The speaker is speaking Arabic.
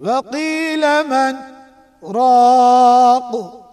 وقيل من راق.